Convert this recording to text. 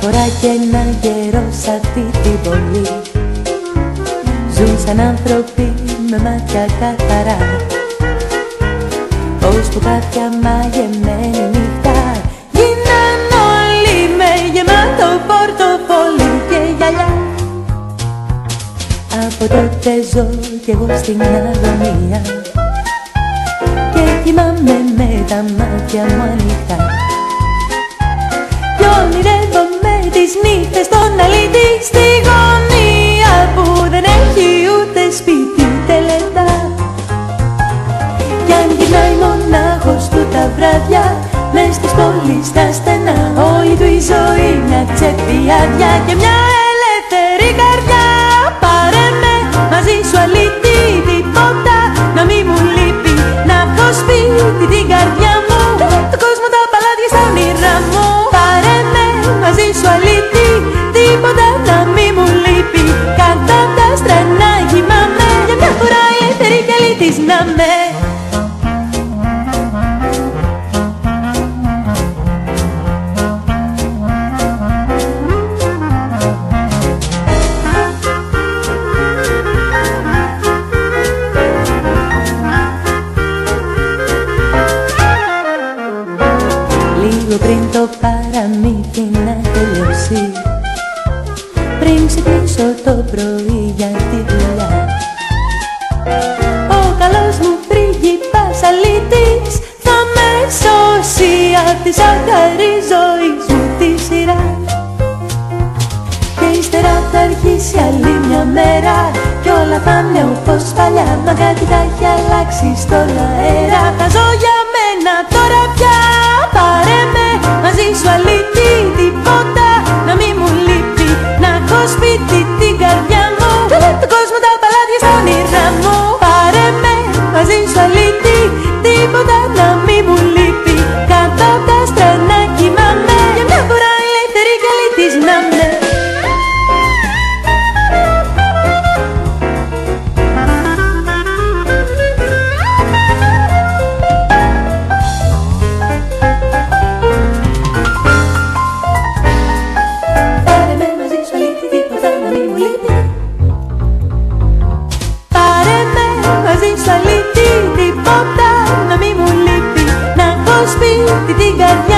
παιδιά και ένα καιρό σ' αυτή την πόλη. Ζουν σαν άνθρωποι με μάτια καθαρά. Ως που κάποια μαγεμένη νύχτα Γίναν όλοι με γεμάτο πορτοφόλι και γυαλιά. Από τότε ζω κι εγώ στην αγωνία Και κοιμάμαι με τα μάτια μου ανοιχτά τις νύχτες στον αλήτη στη γωνία που δεν έχει ούτε σπίτι ούτε λεπτά Κι αν γυρνάει μονάχος του τα βράδια μες στις πόλεις να με. Λίγο πριν το παραμύθι να τελειώσει Πριν ξυπνήσω το πρωί για τη δουλειά τη ζάχαρη ζωή μου τη σειρά. Και ύστερα θα αρχίσει άλλη μια μέρα. Κι όλα θα είναι όπως παλιά. Μα κάτι θα έχει αλλάξει στον αέρα. Θα ζω για σπίτι